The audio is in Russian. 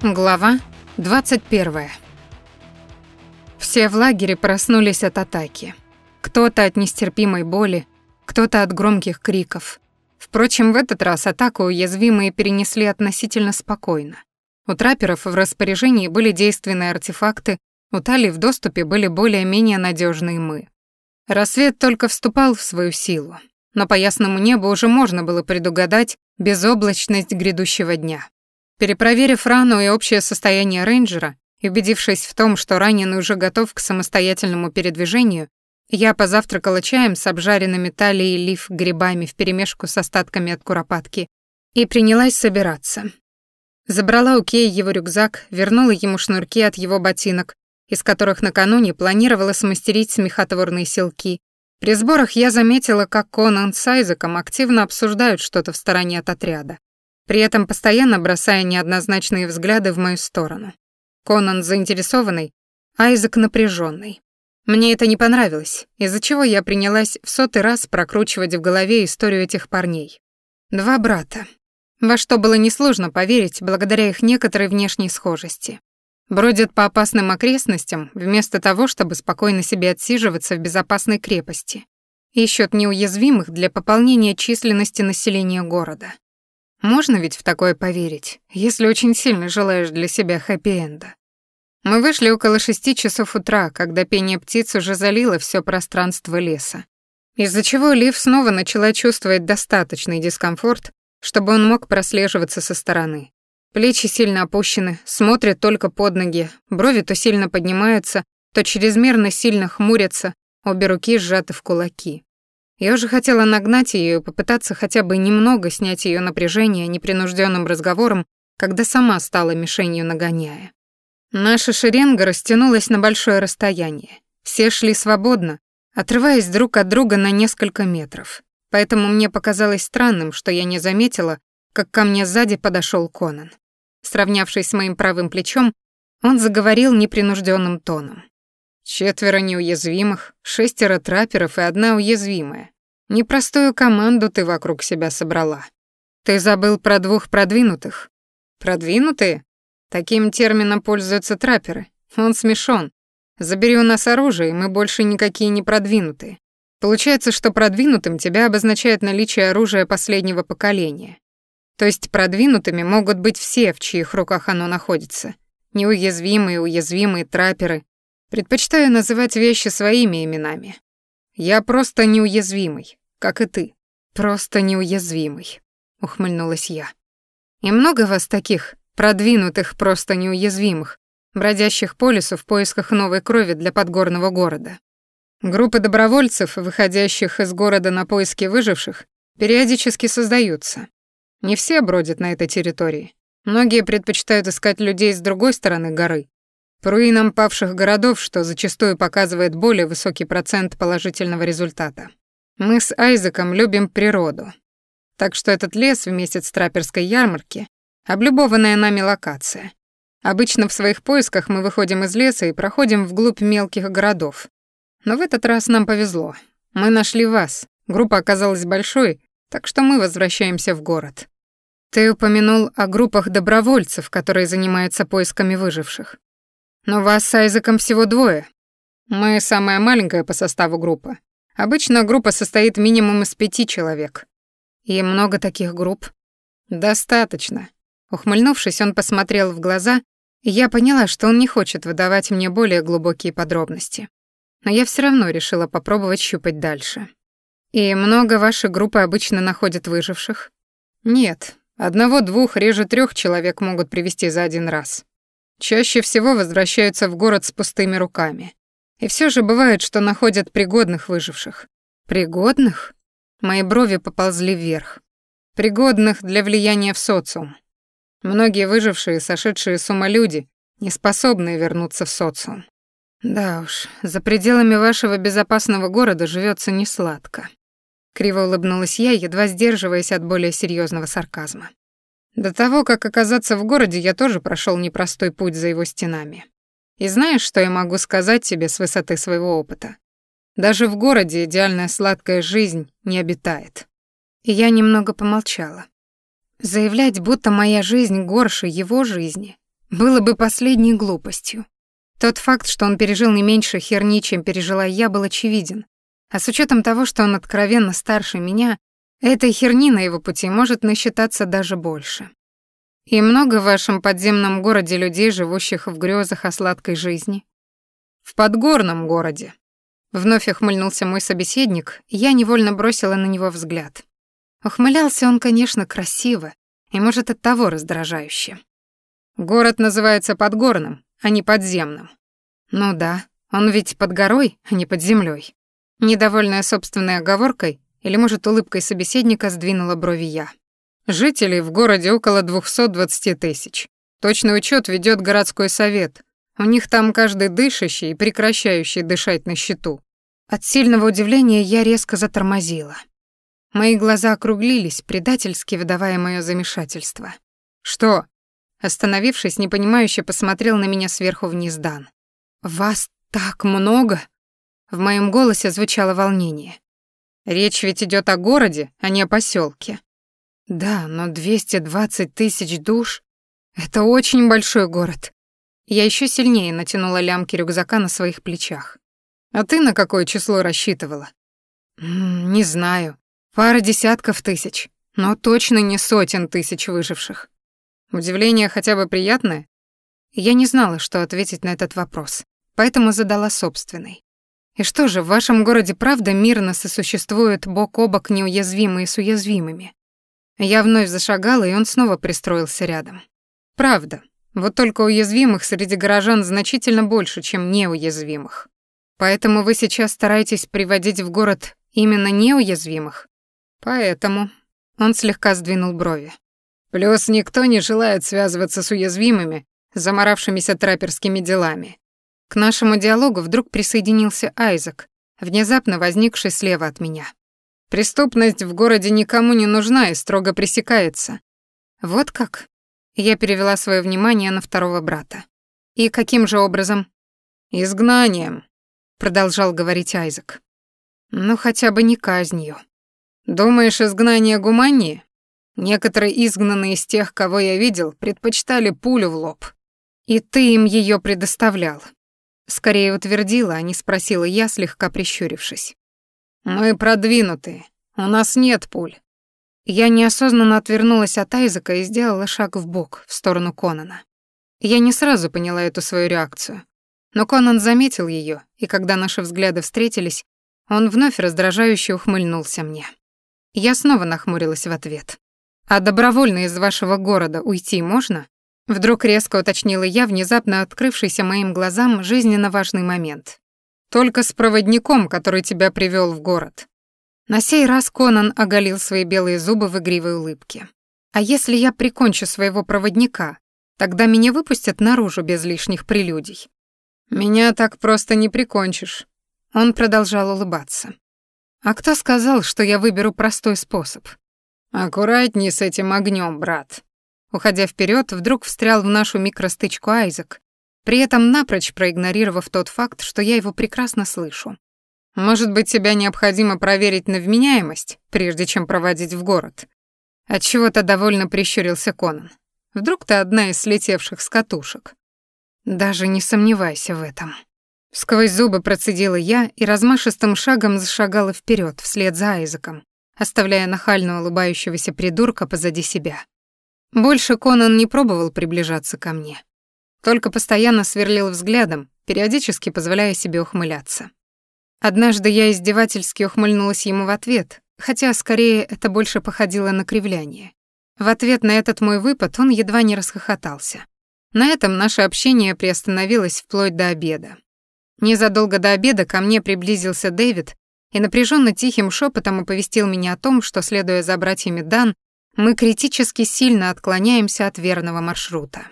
Глава 21. Все в лагере проснулись от атаки. Кто-то от нестерпимой боли, кто-то от громких криков. Впрочем, в этот раз атаку уязвимые перенесли относительно спокойно. У трапперов в распоряжении были действенные артефакты, у Тали в доступе были более-менее надежные мы. Рассвет только вступал в свою силу, но по ясному небу уже можно было предугадать безоблачность грядущего дня. Перепроверив рану и общее состояние рейнджера и убедившись в том, что раненый уже готов к самостоятельному передвижению, я позавтракала чаем с обжаренными талией лиф грибами вперемешку с остатками от куропатки и принялась собираться. Забрала у Кея его рюкзак, вернула ему шнурки от его ботинок, из которых накануне планировала смастерить смехотворные селки. При сборах я заметила, как Конан с Айзеком активно обсуждают что-то в стороне от отряда при этом постоянно бросая неоднозначные взгляды в мою сторону. Конан заинтересованный, Айзек напряженный. Мне это не понравилось, из-за чего я принялась в сотый раз прокручивать в голове историю этих парней. Два брата. Во что было несложно поверить, благодаря их некоторой внешней схожести. Бродят по опасным окрестностям, вместо того, чтобы спокойно себе отсиживаться в безопасной крепости. Ищут неуязвимых для пополнения численности населения города. Можно ведь в такое поверить, если очень сильно желаешь для себя хэппи-энда. Мы вышли около шести часов утра, когда пение птиц уже залило все пространство леса. Из-за чего Лив снова начала чувствовать достаточный дискомфорт, чтобы он мог прослеживаться со стороны. Плечи сильно опущены, смотрят только под ноги, брови то сильно поднимаются, то чрезмерно сильно хмурятся, обе руки сжаты в кулаки. Я уже хотела нагнать ее и попытаться хотя бы немного снять ее напряжение непринужденным разговором, когда сама стала мишенью нагоняя. Наша шеренга растянулась на большое расстояние. Все шли свободно, отрываясь друг от друга на несколько метров. Поэтому мне показалось странным, что я не заметила, как ко мне сзади подошел Конан. Сравнявшись с моим правым плечом, он заговорил непринужденным тоном. Четверо неуязвимых, шестеро трапперов и одна уязвимая. Непростую команду ты вокруг себя собрала. Ты забыл про двух продвинутых. Продвинутые? Таким термином пользуются трапперы. Он смешон. Забери у нас оружие, и мы больше никакие не продвинутые. Получается, что продвинутым тебя обозначает наличие оружия последнего поколения. То есть продвинутыми могут быть все, в чьих руках оно находится. Неуязвимые, уязвимые трапперы, Предпочитаю называть вещи своими именами. Я просто неуязвимый, как и ты. Просто неуязвимый, ухмыльнулась я. И много вас таких, продвинутых, просто неуязвимых, бродящих по лесу в поисках новой крови для подгорного города. Группы добровольцев, выходящих из города на поиски выживших, периодически создаются. Не все бродят на этой территории. Многие предпочитают искать людей с другой стороны горы, по руинам павших городов, что зачастую показывает более высокий процент положительного результата. Мы с Айзеком любим природу. Так что этот лес в месяц траперской ярмарки — облюбованная нами локация. Обычно в своих поисках мы выходим из леса и проходим вглубь мелких городов. Но в этот раз нам повезло. Мы нашли вас. Группа оказалась большой, так что мы возвращаемся в город. Ты упомянул о группах добровольцев, которые занимаются поисками выживших. Но вас с Айзеком всего двое. Мы самая маленькая по составу группа. Обычно группа состоит минимум из пяти человек. И много таких групп? Достаточно. Ухмыльнувшись, он посмотрел в глаза, и я поняла, что он не хочет выдавать мне более глубокие подробности. Но я все равно решила попробовать щупать дальше. И много вашей группы обычно находят выживших? Нет, одного-двух, реже трех человек могут привести за один раз. Чаще всего возвращаются в город с пустыми руками. И все же бывает, что находят пригодных выживших. Пригодных? Мои брови поползли вверх. Пригодных для влияния в социум. Многие выжившие, сошедшие с ума люди, не способны вернуться в социум. Да уж, за пределами вашего безопасного города живется несладко. Криво улыбнулась я, едва сдерживаясь от более серьезного сарказма. До того, как оказаться в городе, я тоже прошел непростой путь за его стенами. И знаешь, что я могу сказать тебе с высоты своего опыта? Даже в городе идеальная сладкая жизнь не обитает. И я немного помолчала. Заявлять, будто моя жизнь горше его жизни, было бы последней глупостью. Тот факт, что он пережил не меньше херни, чем пережила я, был очевиден. А с учетом того, что он откровенно старше меня, этой херни на его пути может насчитаться даже больше. И много в вашем подземном городе людей, живущих в грезах о сладкой жизни? В подгорном городе. Вновь ухмыльнулся мой собеседник, и я невольно бросила на него взгляд. Ухмылялся он, конечно, красиво, и, может, от того раздражающе. Город называется Подгорным, а не Подземным. Ну да, он ведь под горой, а не под землей. Недовольная собственной оговоркой, или, может, улыбкой собеседника сдвинула брови я. Жителей в городе около 220 тысяч. Точный учет ведет городской совет. У них там каждый дышащий и прекращающий дышать на счету. От сильного удивления я резко затормозила. Мои глаза округлились, предательски выдавая моё замешательство. «Что?» Остановившись, непонимающе посмотрел на меня сверху вниз Дан. «Вас так много?» В моем голосе звучало волнение. «Речь ведь идет о городе, а не о поселке. «Да, но 220 тысяч душ — это очень большой город». Я еще сильнее натянула лямки рюкзака на своих плечах. «А ты на какое число рассчитывала?» «Не знаю. Пара десятков тысяч, но точно не сотен тысяч выживших. Удивление хотя бы приятное? Я не знала, что ответить на этот вопрос, поэтому задала собственный. И что же, в вашем городе правда мирно сосуществуют бок о бок неуязвимые с уязвимыми? Я вновь зашагала, и он снова пристроился рядом. Правда, вот только уязвимых среди горожан значительно больше, чем неуязвимых. Поэтому вы сейчас стараетесь приводить в город именно неуязвимых? Поэтому он слегка сдвинул брови. Плюс никто не желает связываться с уязвимыми, заморавшимися трапперскими делами. К нашему диалогу вдруг присоединился Айзек, внезапно возникший слева от меня. Преступность в городе никому не нужна и строго пресекается. Вот как? Я перевела свое внимание на второго брата. И каким же образом? Изгнанием, продолжал говорить Айзек. Ну хотя бы не казнью. Думаешь, изгнание гуманнее? Некоторые изгнанные из тех, кого я видел, предпочитали пулю в лоб. И ты им ее предоставлял. Скорее утвердила, а не спросила я, слегка прищурившись. Мы продвинутые. У нас нет пуль. Я неосознанно отвернулась от Айзека и сделала шаг в бок в сторону Конана. Я не сразу поняла эту свою реакцию. Но Конан заметил ее, и когда наши взгляды встретились, он вновь раздражающе ухмыльнулся мне. Я снова нахмурилась в ответ. «А добровольно из вашего города уйти можно?» Вдруг резко уточнила я внезапно открывшийся моим глазам жизненно важный момент. «Только с проводником, который тебя привел в город». На сей раз Конан оголил свои белые зубы в игривой улыбке. «А если я прикончу своего проводника, тогда меня выпустят наружу без лишних прелюдий». «Меня так просто не прикончишь», — он продолжал улыбаться. «А кто сказал, что я выберу простой способ?» «Аккуратней с этим огнем, брат». Уходя вперед, вдруг встрял в нашу микростычку Айзек, при этом напрочь проигнорировав тот факт, что я его прекрасно слышу. «Может быть, тебя необходимо проверить на вменяемость, прежде чем проводить в город?» Отчего-то довольно прищурился Конан. «Вдруг ты одна из слетевших с катушек?» «Даже не сомневайся в этом». Сквозь зубы процедила я и размашистым шагом зашагала вперед вслед за Айзеком, оставляя нахально улыбающегося придурка позади себя. Больше Конан не пробовал приближаться ко мне. Только постоянно сверлил взглядом, периодически позволяя себе ухмыляться. Однажды я издевательски ухмыльнулась ему в ответ, хотя скорее это больше походило на кривляние. В ответ на этот мой выпад он едва не расхохотался. На этом наше общение приостановилось вплоть до обеда. Незадолго до обеда ко мне приблизился Дэвид и напряженно тихим шепотом оповестил меня о том, что, следуя за братьями Дан, мы критически сильно отклоняемся от верного маршрута.